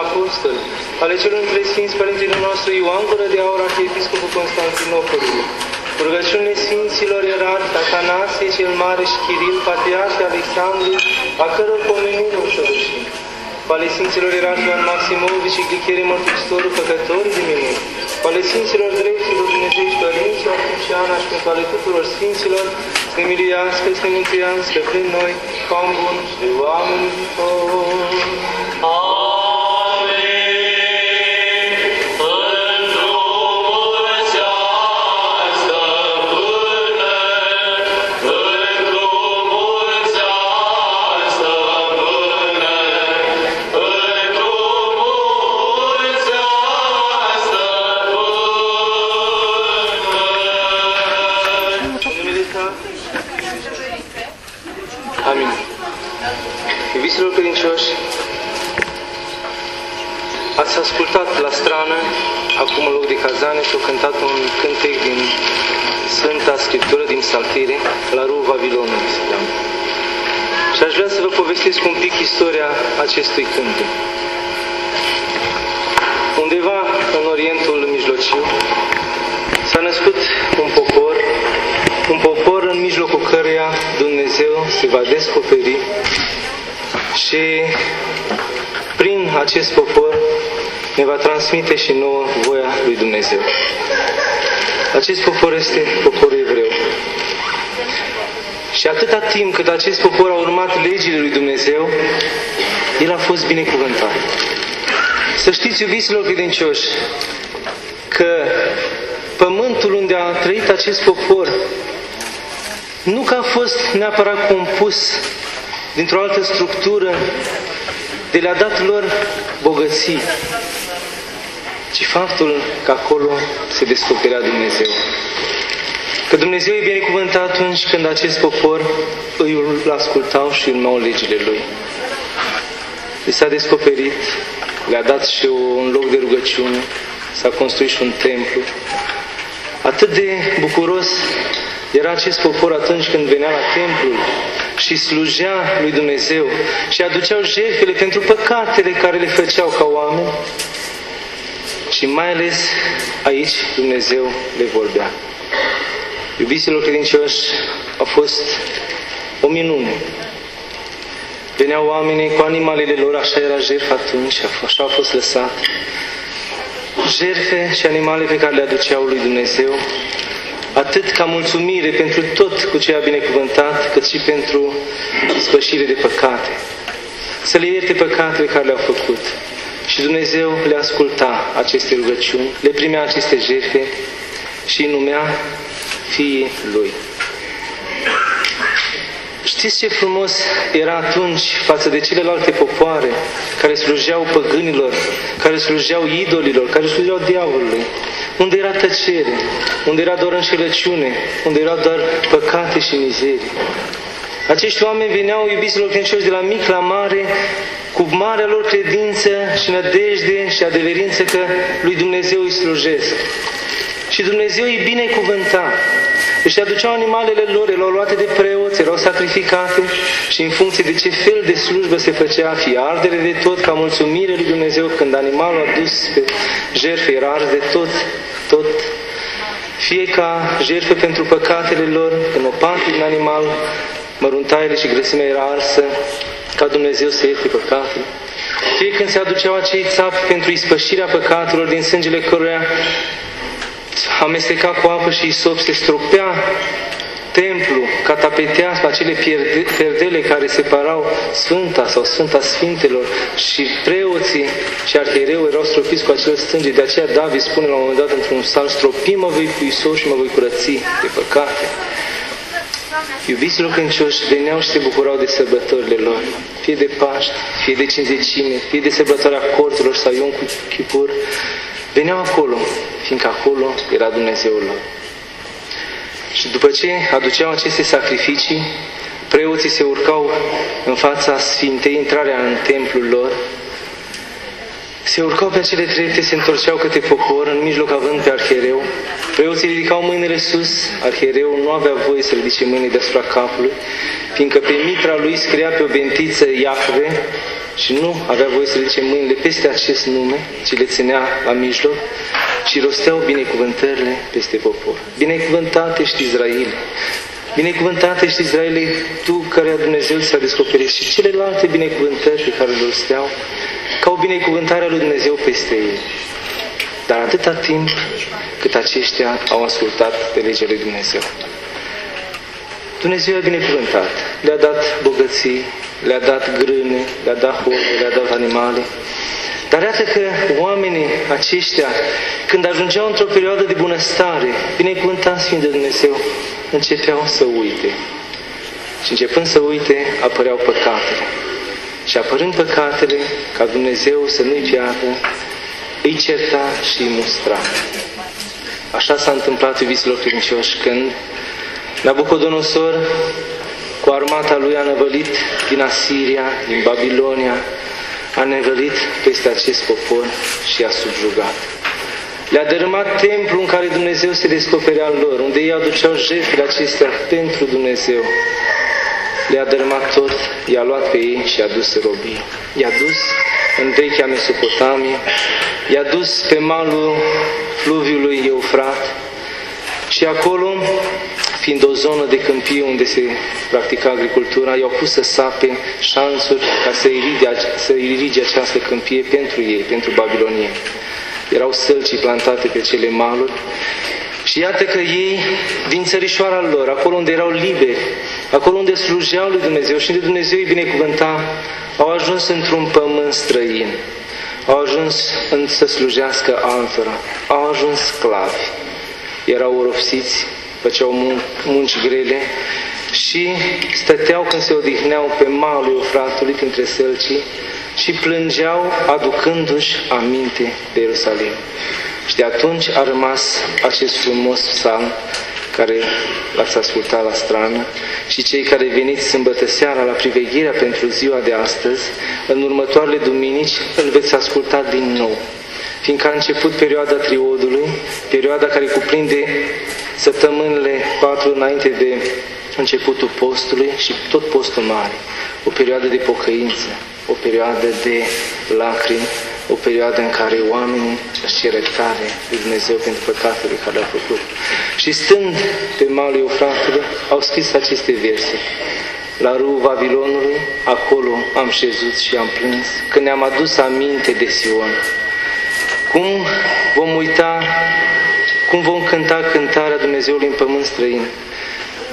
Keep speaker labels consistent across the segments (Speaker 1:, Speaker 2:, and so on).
Speaker 1: lăudaților apostoli, ale celor între Sfinți Părintele nostru Ioan Gură de Aur, Arhiepiscopul Constantinopolului, rugăciunile Sfinților Ierarhi, Atanasie cel Mare și Chiril, Patriarhii Alexandru, a căror pomenire o săvârșim, ale Sfinților Ierarhi Ioan Maximovici și Glichere Mărturisitorul, Făcătorii de minuni, ale Sfinților Dreptilor Dumnezeu și Părinților, Cristiana și pentru ale tuturor Sfinților, să ne miliască, să ne mântuiască prin noi, ca un bun și de oameni. Viitori. Acum în loc de cazane, s-a cântat un cântec din Sfânta Scriptură, din Psaltire, la Rul Vavilonului, se cheamă. Și aș vrea să vă povestesc un pic istoria acestui cântec. Undeva în Orientul Mijlociu s-a născut un popor, un popor în mijlocul căruia Dumnezeu se va descoperi și prin acest popor ne va transmite și nouă voia lui Dumnezeu. Acest popor este poporul evreu. Și atâta timp cât acest popor a urmat legile lui Dumnezeu, el a fost binecuvântat. Să știți, iubiților credincioși, că pământul unde a trăit acest popor nu că a fost neapărat compus dintr-o altă structură de le-a dat lor bogății, ci faptul că acolo se descoperea Dumnezeu. Că Dumnezeu e binecuvântat atunci când acest popor îl ascultau și urmau legile Lui. Li s-a descoperit, le-a dat și un loc de rugăciune, s-a construit și un templu. Atât de bucuros era acest popor atunci când venea la templul și slujea lui Dumnezeu și aduceau jertfele pentru păcatele care le făceau ca oameni și mai ales aici Dumnezeu le vorbea. Iubiților credincioși, a fost o minune. Veneau oamenii cu animalele lor, așa era jertfa atunci, așa a fost lăsat. Jerfe și animale pe care le aduceau lui Dumnezeu, atât ca mulțumire pentru tot cu ce a binecuvântat, cât și pentru spășire de păcate. Să le ierte păcatele care le-au făcut. Și Dumnezeu le asculta aceste rugăciuni, le primea aceste jertfe și îi numea fiii Lui. Știți ce frumos era atunci față de celelalte popoare care slujeau păgânilor, care slujeau idolilor, care slujeau diavolului, unde era tăcere, unde era doar înșelăciune, unde erau doar păcate și mizerii. Acești oameni veneau, iubiților credincioși, de la mic la mare, cu marea lor credință și nădejde și adeverință că lui Dumnezeu îi slujesc. Și Dumnezeu îi binecuvânta. Își aduceau animalele lor, erau luate de preoți, erau sacrificate și în funcție de ce fel de slujbă se făcea, fie ardere de tot ca mulțumire lui Dumnezeu, când animalul adus pe jertfă era ars de tot, tot, fie ca jertfă pentru păcatele lor, când o parte din animal, măruntaiele și grăsimea era arsă, ca Dumnezeu să ierte păcatele. Fie când se aduceau acei țapi pentru ispășirea păcatelor din sângele căruia amesteca cu apă și isop, se stropea templu, catapetea acele pierde, perdele care separau Sfânta sau Sfânta Sfintelor și preoții și arhiereu erau stropiți cu acel stânge. De aceea David spune la un moment dat într-un psalm, stropim mă voi cu isop și mă voi curăți de păcate. Iubiților credincioși veneau și se bucurau de sărbătorile lor, fie de Paști, fie de cinzecime, fie de sărbătoarea corților sau Ion cu Chipur, veneau acolo, fiindcă acolo era Dumnezeul lor. Și după ce aduceau aceste sacrificii, preoții se urcau în fața Sfintei, intrarea în templul lor, se urcau pe acele trepte, se întorceau câte popor, în mijloc având pe arhereu, Preoții ridicau mâinile sus, arhiereul nu avea voie să ridice mâinile deasupra capului, fiindcă pe mitra lui scria pe o bentiță Iahve și nu avea voie să ridice mâinile peste acest nume, ci le ținea la mijloc și rosteau binecuvântările peste popor. Binecuvântat ești Israel, Binecuvântat ești Israele, tu care Dumnezeu ți-a descoperit și celelalte binecuvântări pe care le rosteau, ca o binecuvântare a lui Dumnezeu peste ei. Dar atâta timp cât aceștia au ascultat de legea lui Dumnezeu. Dumnezeu a binecuvântat, le-a dat bogății, le-a dat grâne, le-a dat horă, le-a dat animale. Dar iată că oamenii aceștia, când ajungeau într-o perioadă de bunăstare, binecuvântați fiind de Dumnezeu, începeau să uite. Și începând să uite, apăreau păcatele. Și apărând păcatele, ca Dumnezeu să nu-i piardă, îi certa și îi mustra. Așa s-a întâmplat, iubiților credincioși, când Nabucodonosor, cu armata lui, a năvălit din Asiria, din Babilonia, a năvălit peste acest popor și a subjugat. Le-a dărâmat templu în care Dumnezeu se descoperea lor, unde ei aduceau jertfele acestea pentru Dumnezeu. Le-a dărâmat tot, i-a luat pe ei și a dus robii. I-a dus în vechea Mesopotamie, i-a dus pe malul fluviului Eufrat și acolo, fiind o zonă de câmpie unde se practica agricultura, i-au pus să sape șansuri ca să irige, să irige această câmpie pentru ei, pentru Babilonie. Erau sălcii plantate pe cele maluri și iată că ei, din țărișoara lor, acolo unde erau liberi, acolo unde slujeau lui Dumnezeu și unde Dumnezeu îi binecuvânta, au ajuns într-un pământ străin. Au ajuns în să slujească altora. Au ajuns sclavi. Erau oropsiți, făceau mun- munci grele și stăteau când se odihneau pe malul Eufratului printre sălcii și plângeau aducându-și aminte de Ierusalim. Și de atunci a rămas acest frumos psalm care l-ați ascultat la strană și cei care veniți sâmbătă seara la privegherea pentru ziua de astăzi, în următoarele duminici îl veți asculta din nou. Fiindcă a început perioada triodului, perioada care cuprinde săptămânile patru înainte de începutul postului și tot postul mare, o perioadă de pocăință, o perioadă de lacrimi, o perioadă în care oamenii își cer iertare de Dumnezeu pentru păcatele care le-au făcut. Și stând pe malul Eufratului, au scris aceste verse. La râul Vavilonului, acolo am șezut și am plâns, când ne-am adus aminte de Sion. Cum vom uita, cum vom cânta cântarea Dumnezeului în pământ străin?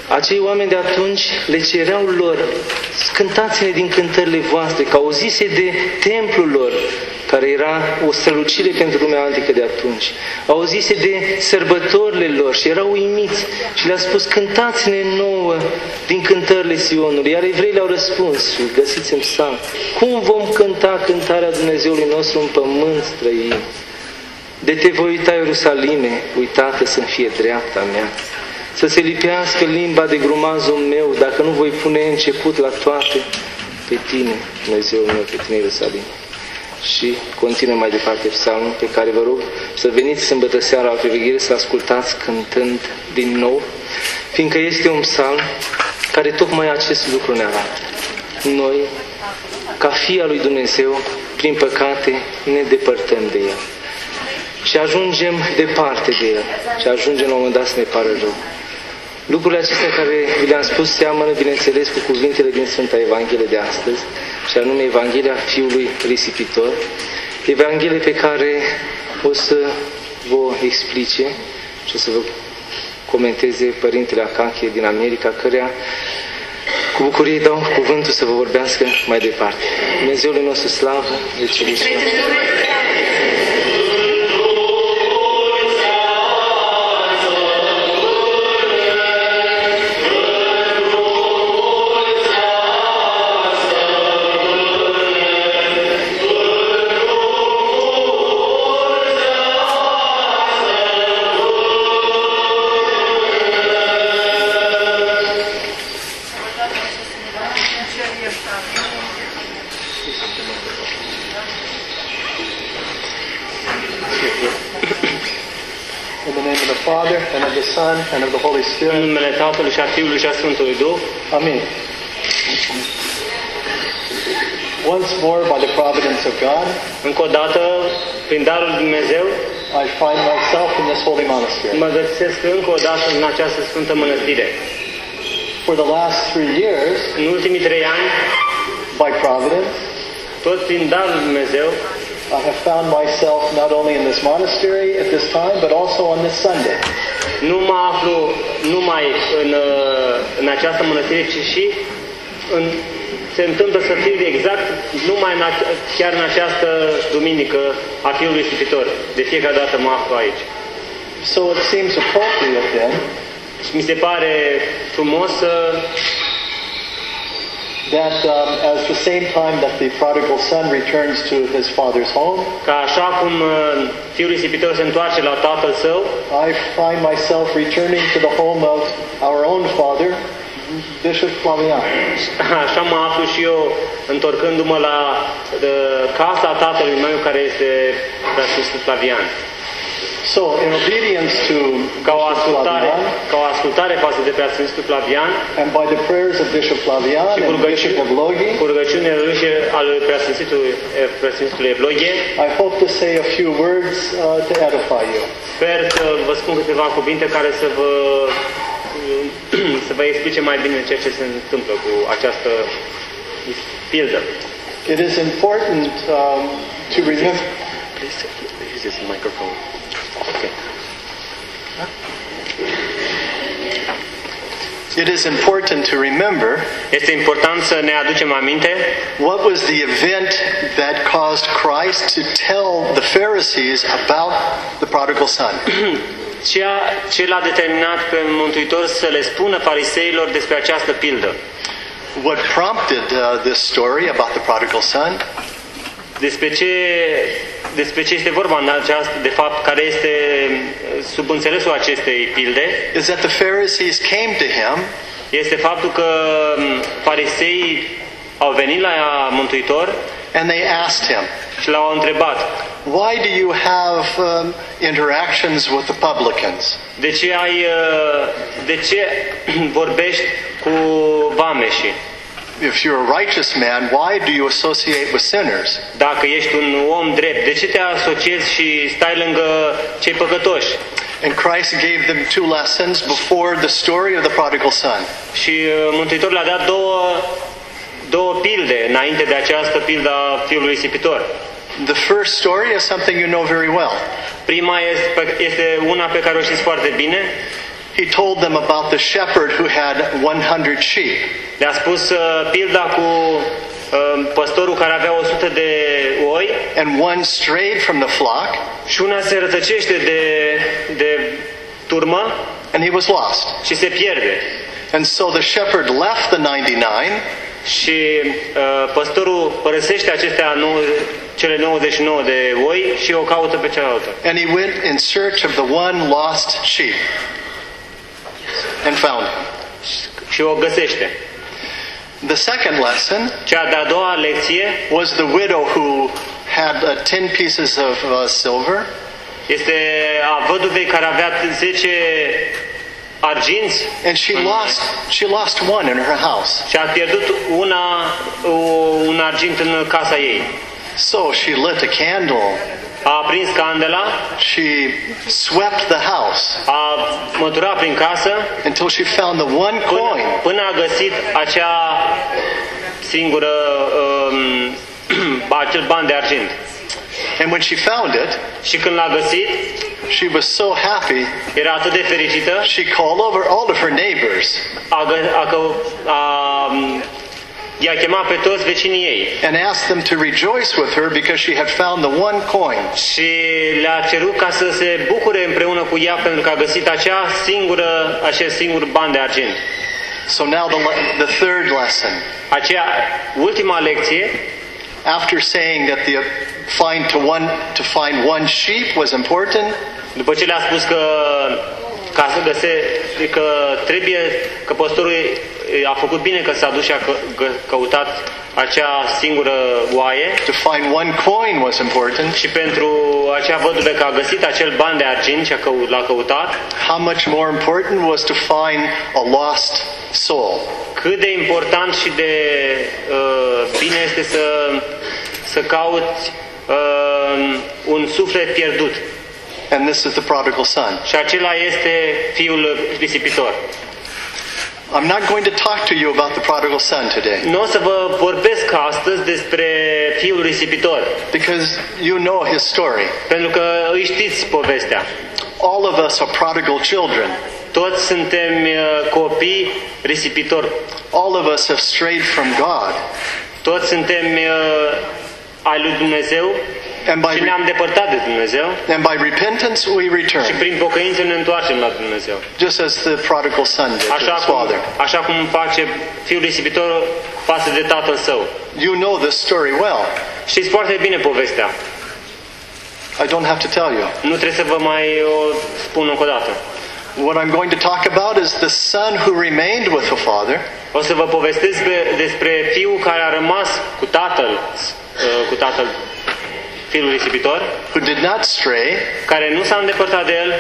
Speaker 1: Acei oameni de atunci le cereau lor, cântați-ne din cântările voastre, că auzise de templul lor, care era o strălucire pentru lumea antică de atunci. Auzise de sărbătorile lor și erau uimiți și le-a spus, cântați-ne nouă din cântările Sionului. Iar evreii au răspuns și găsiți în psalm, cum vom cânta cântarea Dumnezeului nostru în pământ străin? De te voi uita, Ierusalime, uitată să fie dreapta mea să se lipească limba de grumazul meu, dacă nu voi pune început la toate pe tine, Dumnezeu meu, pe tine, Ierusalim. Și continuă mai departe psalmul pe care vă rog să veniți sâmbătă seara la priveghere să ascultați cântând din nou, fiindcă este un psalm care tocmai acest lucru ne arată. Noi, ca fii al lui Dumnezeu, prin păcate, ne depărtăm de El. Și ajungem departe de El. Și ajungem la un moment dat să ne pară rău. Lucrurile acestea care vi le-am spus seamănă, bineînțeles, cu cuvintele din Sfânta Evanghelie de astăzi, și anume Evanghelia Fiului Risipitor, Evanghelie pe care o să vă explice și o să vă comenteze Părintele Acache din America, cărea cu bucurie dau cuvântul să vă vorbească mai departe. Dumnezeul nostru slavă, de cerușcă.
Speaker 2: Tatălui și a Fiului și a Sfântului Duh,
Speaker 3: Amen. Once more, by the providence of God,
Speaker 2: încă o dată, prin darul lui Dumnezeu,
Speaker 3: I find myself in this holy monastery.
Speaker 2: mă găsesc încă o dată în această Sfântă Mănăstire.
Speaker 3: For the last three years,
Speaker 2: În ultimii trei ani,
Speaker 3: by providence,
Speaker 2: tot prin darul lui Dumnezeu,
Speaker 3: I have found myself not only in this monastery at this time, but also on this Sunday.
Speaker 2: nu mă aflu numai în, uh, în această mănăstire, ci și în, se întâmplă să fiu exact numai în, ace- chiar în această duminică a Fiului Ispitor. De fiecare dată mă aflu aici.
Speaker 3: So it seems appropriate then
Speaker 2: Și mi se pare frumos să
Speaker 3: that um, as the same time that the prodigal son returns to his father's home,
Speaker 2: ca așa cum uh, Fiul Ispitor se întoarce la tatăl său,
Speaker 3: I find myself returning to the home of our own father, Bishop Flavian.
Speaker 2: Așa mă aflu și eu întorcându-mă la uh, casa tatălui meu care este Preasfințitul Flavian.
Speaker 3: So, in obedience to
Speaker 2: Ca o
Speaker 3: Bishop
Speaker 2: ascultare,
Speaker 3: Flavian,
Speaker 2: ca o ascultare față de Preasfințitul Flavian
Speaker 3: and by the prayers of Bishop Flavian
Speaker 2: și cu
Speaker 3: and Bishop
Speaker 2: rugăciune,
Speaker 3: Evlogi,
Speaker 2: cu rugăciunile râșe al Preasfințitului, eh, Preasfințitului Evlogie,
Speaker 3: I hope to say a few words uh, to edify you.
Speaker 2: sper să vă spun câteva cuvinte care să vă să vă explice mai bine ceea ce se întâmplă cu această pildă.
Speaker 3: It is important um, to remember.
Speaker 2: Please use this microphone. Okay.
Speaker 3: It is important to remember
Speaker 2: Este important să ne aducem aminte
Speaker 3: what was the event that caused Christ to tell the Pharisees about the prodigal son.
Speaker 2: ceea ce l-a determinat pe Mântuitor să le spună fariseilor despre această pildă.
Speaker 3: What prompted uh, this story about the prodigal son
Speaker 2: Despre ce, despre ce este vorba în această, de fapt, care este uh, sub înțelesul acestei pilde,
Speaker 3: is that the Pharisees came to him
Speaker 2: este faptul că um, fariseii au venit la Mântuitor
Speaker 3: and they asked him,
Speaker 2: și l-au întrebat
Speaker 3: Why do you have um, interactions with the publicans?
Speaker 2: de ce ai, uh, de ce vorbești cu vameșii?
Speaker 3: If you're a righteous man, why do you associate with sinners?
Speaker 2: Dacă ești un om drept, de ce te asociezi și stai lângă cei păcătoși?
Speaker 3: And Christ gave them two lessons before the story of the prodigal son.
Speaker 2: Și uh, Mântuitorul le-a dat două, două pilde înainte de această pildă a fiului risipitor.
Speaker 3: The first story is something you know very well.
Speaker 2: Prima este, este una pe care o știți foarte bine.
Speaker 3: He told them about the shepherd who had 100 sheep.
Speaker 2: Le-a spus uh, pilda cu uh, păstorul care avea 100 de oi
Speaker 3: And one strayed from the flock
Speaker 2: și una se rătăcește de, de turmă
Speaker 3: and he was lost.
Speaker 2: și se pierde.
Speaker 3: And so the shepherd left the 99
Speaker 2: Și uh, păstorul părăsește acestea nou, cele 99 de oi și o caută pe cealaltă.
Speaker 3: and he went in search of the one lost sheep and found him.
Speaker 2: Și o găsește.
Speaker 3: The second lesson
Speaker 2: Cea de-a doua lecție
Speaker 3: was the widow who had uh, 10 pieces of uh, silver
Speaker 2: este a văduvei care avea 10 arginți
Speaker 3: and she lost she lost one in her house.
Speaker 2: și a pierdut una, un argint în casa ei.
Speaker 3: So she lit a candle.
Speaker 2: A aprins candela,
Speaker 3: She swept the house
Speaker 2: a măturat prin casă
Speaker 3: until she found the one
Speaker 2: până,
Speaker 3: coin.
Speaker 2: până a găsit acea singură um, acel ban de argint.
Speaker 3: And when she found it,
Speaker 2: Și când l-a găsit,
Speaker 3: she was so happy,
Speaker 2: era atât de fericită,
Speaker 3: she called over all of her neighbors
Speaker 2: a, gă, a, că- a, i-a chemat pe toți vecinii ei
Speaker 3: and asked them to rejoice with her because she had found the one coin.
Speaker 2: și le-a cerut ca să se bucure împreună cu ea pentru că a găsit acea singură, acel singur ban de argint.
Speaker 3: So now the, le- the third lesson.
Speaker 2: Aceea, ultima lecție,
Speaker 3: After saying that the find to one to find one sheep was important,
Speaker 2: după ce le-a spus că ca să găse, că trebuie, că păstorul a făcut bine că s-a dus și a că, că, căutat acea singură oaie
Speaker 3: To find one coin was important.
Speaker 2: și pentru acea văduve că a găsit acel ban de argint și a cău- l-a căutat,
Speaker 3: How much more important was to find a lost soul.
Speaker 2: cât de important și de uh, bine este să, să cauți uh, un suflet pierdut.
Speaker 3: And this is the prodigal son.
Speaker 2: Și acela este fiul risipitor.
Speaker 3: I'm not going to talk to you about the prodigal son today
Speaker 2: Nu o să vă vorbesc astăzi despre fiul risipitor,
Speaker 3: because you know his story.
Speaker 2: pentru că îi știți povestea.
Speaker 3: All of us are prodigal children.
Speaker 2: Toți suntem uh, copii risipitori.
Speaker 3: All of us have strayed from God.
Speaker 2: Toți suntem uh, ai lui Dumnezeu
Speaker 3: And by,
Speaker 2: și ne-am depărtat de Dumnezeu
Speaker 3: and by repentance we
Speaker 2: și
Speaker 3: return,
Speaker 2: prin pocăință ne întoarcem la Dumnezeu.
Speaker 3: just as the prodigal son did to
Speaker 2: Așa
Speaker 3: his
Speaker 2: cum,
Speaker 3: father.
Speaker 2: așa cum face fiul risipitor față de tatăl său.
Speaker 3: You know this story well.
Speaker 2: Știți foarte bine povestea.
Speaker 3: I don't have to tell you.
Speaker 2: Nu trebuie să vă mai o spun încă o dată.
Speaker 3: What I'm going to talk about is the son who remained with the father
Speaker 2: O să vă povestesc pe- despre fiul care a rămas cu tatăl, uh, cu tatăl fiul risipitor,
Speaker 3: who did not stray,
Speaker 2: care nu s-a îndepărtat de el,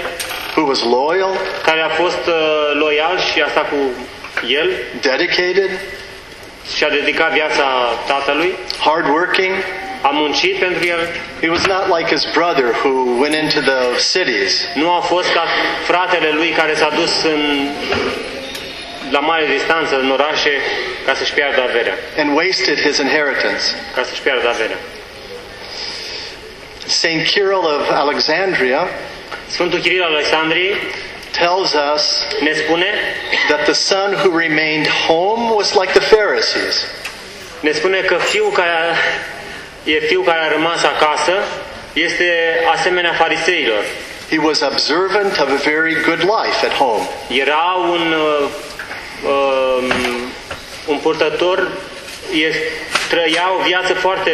Speaker 3: who was loyal,
Speaker 2: care a fost uh, loial și a stat cu el
Speaker 3: dedicated,
Speaker 2: și a dedicat viața tatălui,
Speaker 3: hardworking.
Speaker 2: a muncit pentru el.
Speaker 3: He was not like his brother who went into the cities
Speaker 2: Nu a fost ca fratele lui care s-a dus în, la mare distanță în orașe ca să-și piardă averea.
Speaker 3: and wasted his inheritance.
Speaker 2: Ca să-și piardă averea.
Speaker 3: St. Cyril of Alexandria
Speaker 2: Sfântul Chiril al Alexandriei
Speaker 3: tells us
Speaker 2: ne spune,
Speaker 3: that the son who remained home was like the Pharisees.
Speaker 2: ne spune că fiul care a, e fiul care a rămas acasă este asemenea fariseilor.
Speaker 3: He was observant of a very good life at home.
Speaker 2: Era un, uh, um, un purtător, e, trăia o viață foarte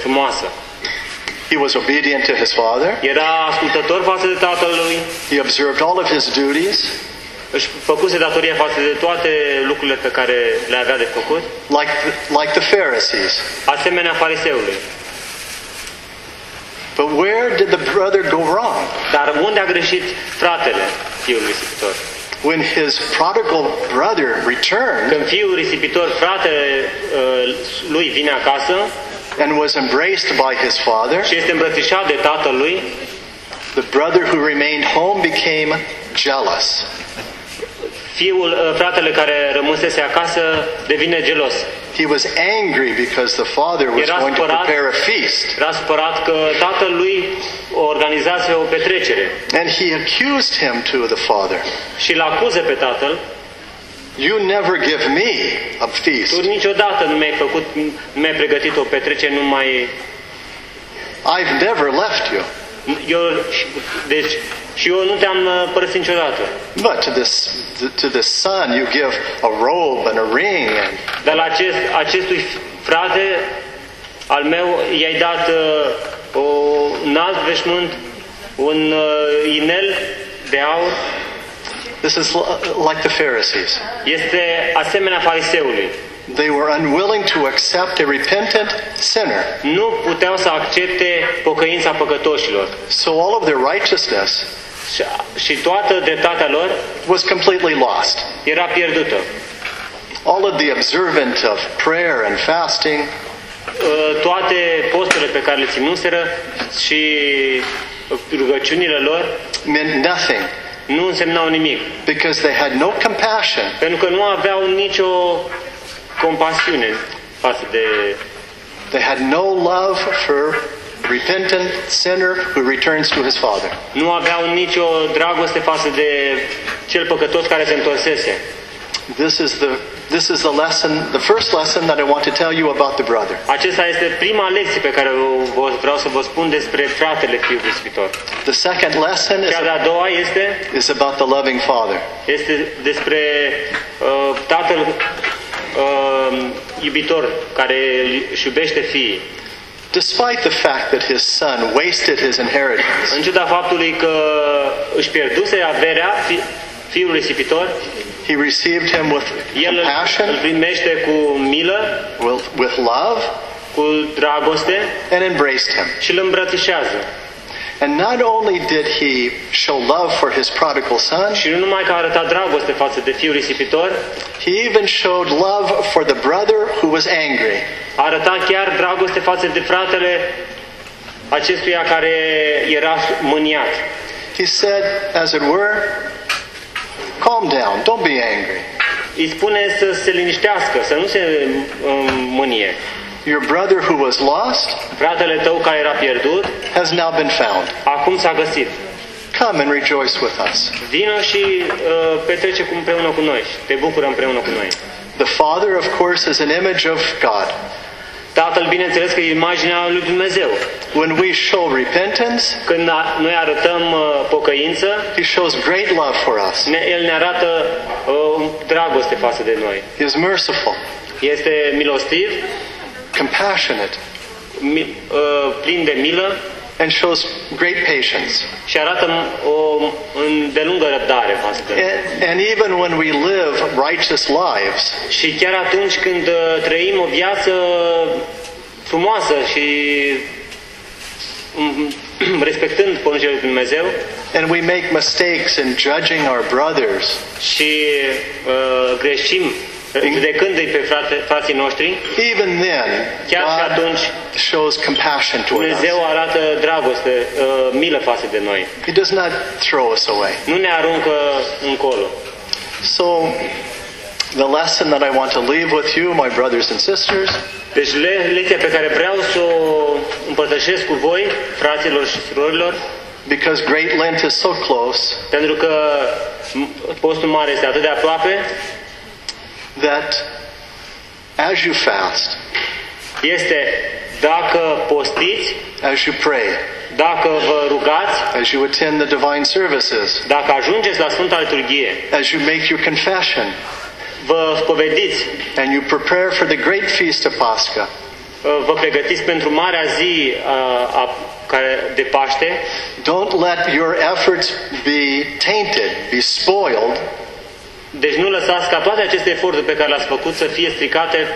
Speaker 2: frumoasă.
Speaker 3: He was obedient to his father.
Speaker 2: Era ascultător față de tatălui,
Speaker 3: He observed all of his duties
Speaker 2: își făcuse datoria față de toate lucrurile pe care le avea de făcut,
Speaker 3: like the, like the Pharisees.
Speaker 2: asemenea fariseului.
Speaker 3: But where did the brother go wrong?
Speaker 2: Dar unde a greșit fratele fiului risipitor?
Speaker 3: When his prodigal brother returned
Speaker 2: Când fiul risipitor, fratele uh, lui, vine acasă
Speaker 3: and was embraced by his father,
Speaker 2: și este îmbrățișat de tatălui,
Speaker 3: the brother who remained home became jealous.
Speaker 2: fiul, uh, fratele care rămâsese acasă devine gelos.
Speaker 3: He was angry because the father was
Speaker 2: Era
Speaker 3: going to
Speaker 2: supărat.
Speaker 3: prepare a feast.
Speaker 2: Era supărat că tatălui organizase o petrecere
Speaker 3: And he accused him to the father.
Speaker 2: și îl acuză pe tatăl
Speaker 3: You never give me a feast.
Speaker 2: Tu niciodată nu mi-ai făcut, nu mi-ai pregătit o petrecere, nu mai...
Speaker 3: I've never left you.
Speaker 2: Eu, deci, și eu nu te-am uh, părăsit niciodată.
Speaker 3: But to this to the son you give a robe and a ring and
Speaker 2: Dar la acest, acestui frate al meu i-ai dat uh, o, un alt veșmânt, un uh, inel de aur.
Speaker 3: This is li- like the Pharisees.
Speaker 2: Este asemenea fariseului.
Speaker 3: They were unwilling to accept a repentant sinner.
Speaker 2: Nu puteau să accepte pocăința păcătoșilor.
Speaker 3: So all of their righteousness
Speaker 2: Și, și toată dreptatea lor
Speaker 3: was completely lost.
Speaker 2: era pierdută.
Speaker 3: All of the observant of prayer and fasting
Speaker 2: Uh, toate posturile pe care le ținuseră și rugăciunile lor
Speaker 3: meant nothing
Speaker 2: nu însemnau nimic.
Speaker 3: because they had no compassion
Speaker 2: Pentru că nu aveau nicio compasiune față de...
Speaker 3: They had no love for repentant sinner who returns to his father.
Speaker 2: Nu aveau nicio dragoste față de cel păcătos care se întorsese.
Speaker 3: This is the this is the lesson, the first lesson that I want to tell you about the brother.
Speaker 2: Acesta este prima lecție pe care o- o- vreau să vă spun despre fratele fiului ispitor.
Speaker 3: The second lesson is,
Speaker 2: Cea de-a doua este,
Speaker 3: is about the loving father.
Speaker 2: este despre uh, tatăl uh, iubitor care își iubește fiii.
Speaker 3: despite the fact that his son wasted his inheritance.
Speaker 2: În ciuda faptului că își pierduse averea, fi, fiul risipitor,
Speaker 3: He received him with
Speaker 2: el îl, îl
Speaker 3: compassion,
Speaker 2: primește cu milă,
Speaker 3: with, with love,
Speaker 2: cu dragoste
Speaker 3: and embraced him.
Speaker 2: și îl îmbrățișează.
Speaker 3: And not only did he show love for his prodigal son,
Speaker 2: Și nu numai că a arătat dragoste față de fiul risipitor,
Speaker 3: he even showed love for the brother who was angry.
Speaker 2: a arătat chiar dragoste față de fratele acestuia care era mâniat.
Speaker 3: He said, as it were, calm down, don't be angry.
Speaker 2: Îi spune să se liniștească, să nu se um, mânie.
Speaker 3: Your brother who was lost
Speaker 2: Fratele tău care era pierdut,
Speaker 3: has now been found.
Speaker 2: acum s-a găsit.
Speaker 3: Come and rejoice with us.
Speaker 2: Vină și uh, petrece cu împreună cu noi. și Te bucură împreună cu noi.
Speaker 3: The Father, of course, is an image of God.
Speaker 2: Tatăl, bineînțeles că e imaginea lui Dumnezeu.
Speaker 3: When we show repentance,
Speaker 2: Când a- noi arătăm uh, pocăință,
Speaker 3: He shows great love for us.
Speaker 2: ne, El ne arată uh, dragoste față de noi.
Speaker 3: He is merciful,
Speaker 2: Este milostiv,
Speaker 3: compassionate,
Speaker 2: mi, uh, plin de milă
Speaker 3: and shows great patience.
Speaker 2: și arată o îndelungă răbdare față de noi.
Speaker 3: And, and even when we live righteous lives,
Speaker 2: Și chiar atunci când uh, trăim o viață frumoasă și mm, respectând poruncile lui Dumnezeu
Speaker 3: and we make mistakes in judging our brothers,
Speaker 2: și uh, greșim uh, judecându-i pe frate, frații noștri,
Speaker 3: even then,
Speaker 2: Chiar și
Speaker 3: God
Speaker 2: atunci
Speaker 3: shows compassion toward us.
Speaker 2: Dumnezeu arată dragoste, uh, milă față de noi.
Speaker 3: He does not throw us away.
Speaker 2: Nu ne aruncă încolo.
Speaker 3: So, the lesson that I want to leave with you, my brothers and sisters,
Speaker 2: Deci le- lecția pe care vreau să o împărtășesc cu voi, fraților și surorilor,
Speaker 3: because Great Lent is so close,
Speaker 2: pentru că m- postul mare este atât de aproape,
Speaker 3: that as you fast,
Speaker 2: este dacă postiți,
Speaker 3: as you pray,
Speaker 2: dacă vă rugați,
Speaker 3: as you attend the divine services,
Speaker 2: dacă ajungeți la Sfânta Liturghie,
Speaker 3: as you make your confession,
Speaker 2: vă spovediți,
Speaker 3: and you prepare for the great feast of Pascha,
Speaker 2: vă pregătiți pentru marea zi a, a, care, de Paște,
Speaker 3: don't let your efforts be tainted, be spoiled
Speaker 2: deci nu lăsați ca toate aceste eforturi pe care le-ați făcut să fie stricate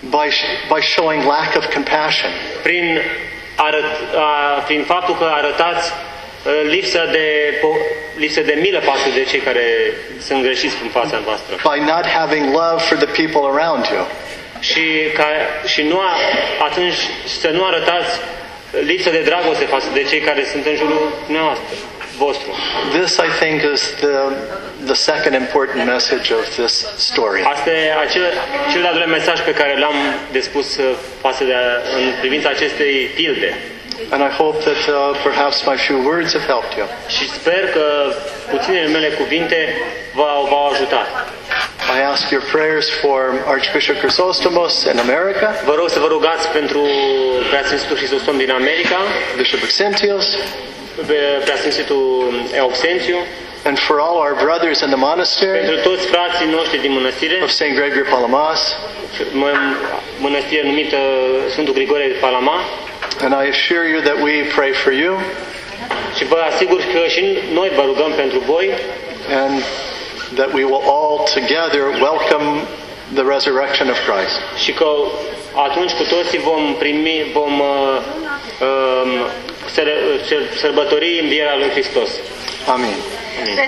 Speaker 3: by, by showing lack of compassion.
Speaker 2: prin, arăt, a, prin faptul că arătați uh, lipsă de, po- lipsă de milă față de cei care sunt greșiți în fața voastră.
Speaker 3: by not having love for the people around you.
Speaker 2: Și, ca, și nu a, atunci să nu arătați lipsă de dragoste față de cei care sunt în jurul noastră, vostru.
Speaker 3: This, I think, is the, the second important message of this story.
Speaker 2: Asta e acel, cel de-al doilea mesaj pe care l-am de spus uh, față de, în privința acestei pilde.
Speaker 3: And I hope that uh, perhaps my few words have helped you.
Speaker 2: Și sper că puținele mele cuvinte v-au, v-au ajutat.
Speaker 3: I ask your prayers for Archbishop Chrysostomos in America,
Speaker 2: Vă rog să vă rugați pentru Preasfințitul Hristostom din America,
Speaker 3: Bishop Maxentius,
Speaker 2: pe Preasfințitul Euxențiu,
Speaker 3: and for all our brothers in the monastery
Speaker 2: pentru toți frații noștri din mănăstire,
Speaker 3: of St. Gregory Palamas.
Speaker 2: mă- mănăstire numită Sfântul Grigore de Palama,
Speaker 3: And I assure you that we pray for you
Speaker 2: și vă asigur că și noi vă rugăm pentru voi
Speaker 3: and that we will all together welcome the resurrection of Christ.
Speaker 2: și că atunci cu toții vom primi, vom uh, um, săr- săr- sărbători învierea lui Hristos.
Speaker 3: Amen.
Speaker 4: Să